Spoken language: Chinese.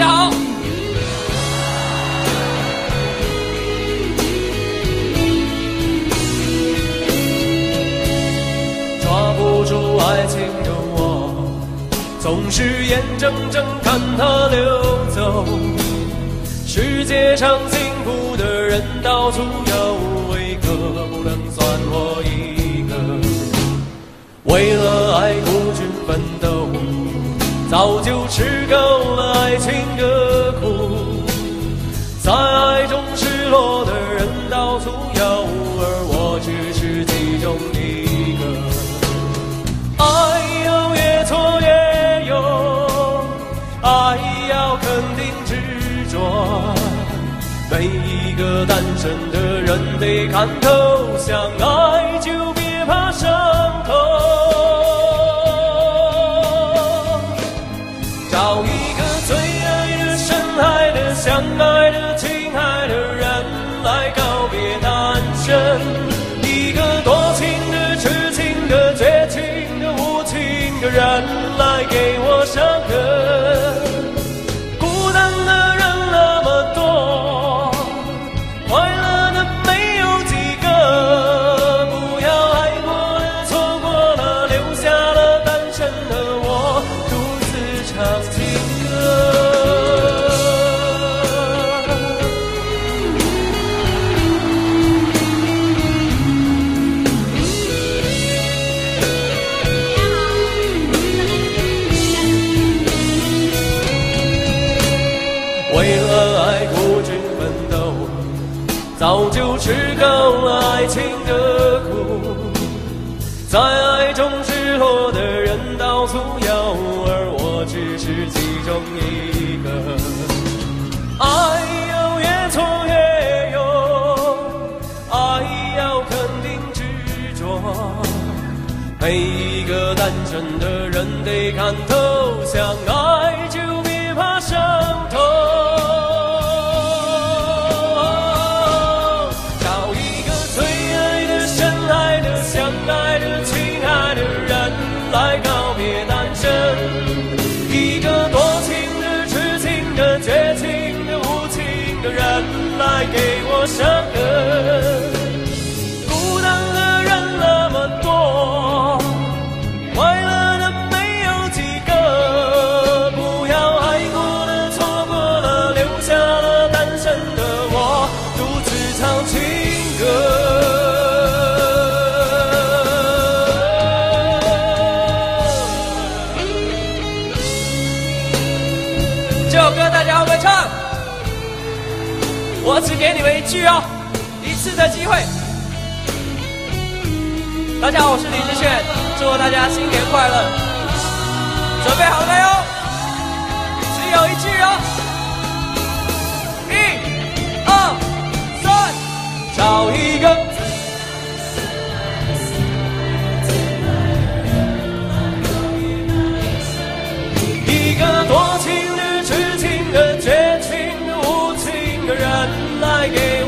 家好。抓不住爱情的我，总是眼睁睁看它流走。世界上幸福的人到处有，为何不能早就吃够了爱情的苦。在爱中失落的人到处有，而我只是其中一个。爱要越挫越勇，爱要肯定执着。每一个单身的人得看透，相爱相爱的、亲爱的人来告别单身。一个多情的、痴情的、绝情的、无情的人来给我伤痕。为了爱孤军奋斗，早就吃够了爱情的苦。在爱中失落的人到处有，而我只是其中一个。爱要越挫越勇，爱要肯定执着。每一个单身的人得看透，相爱就别怕伤来给我伤痕。孤单的人那么多，快乐的没有几个。不要爱过了，错过了，留下了单身的我，独自唱情歌。这首歌大家会不会唱？我只给你们一句哦，一次的机会。大家好，我是李志炫，祝大家新年快乐！准备好了没 like it.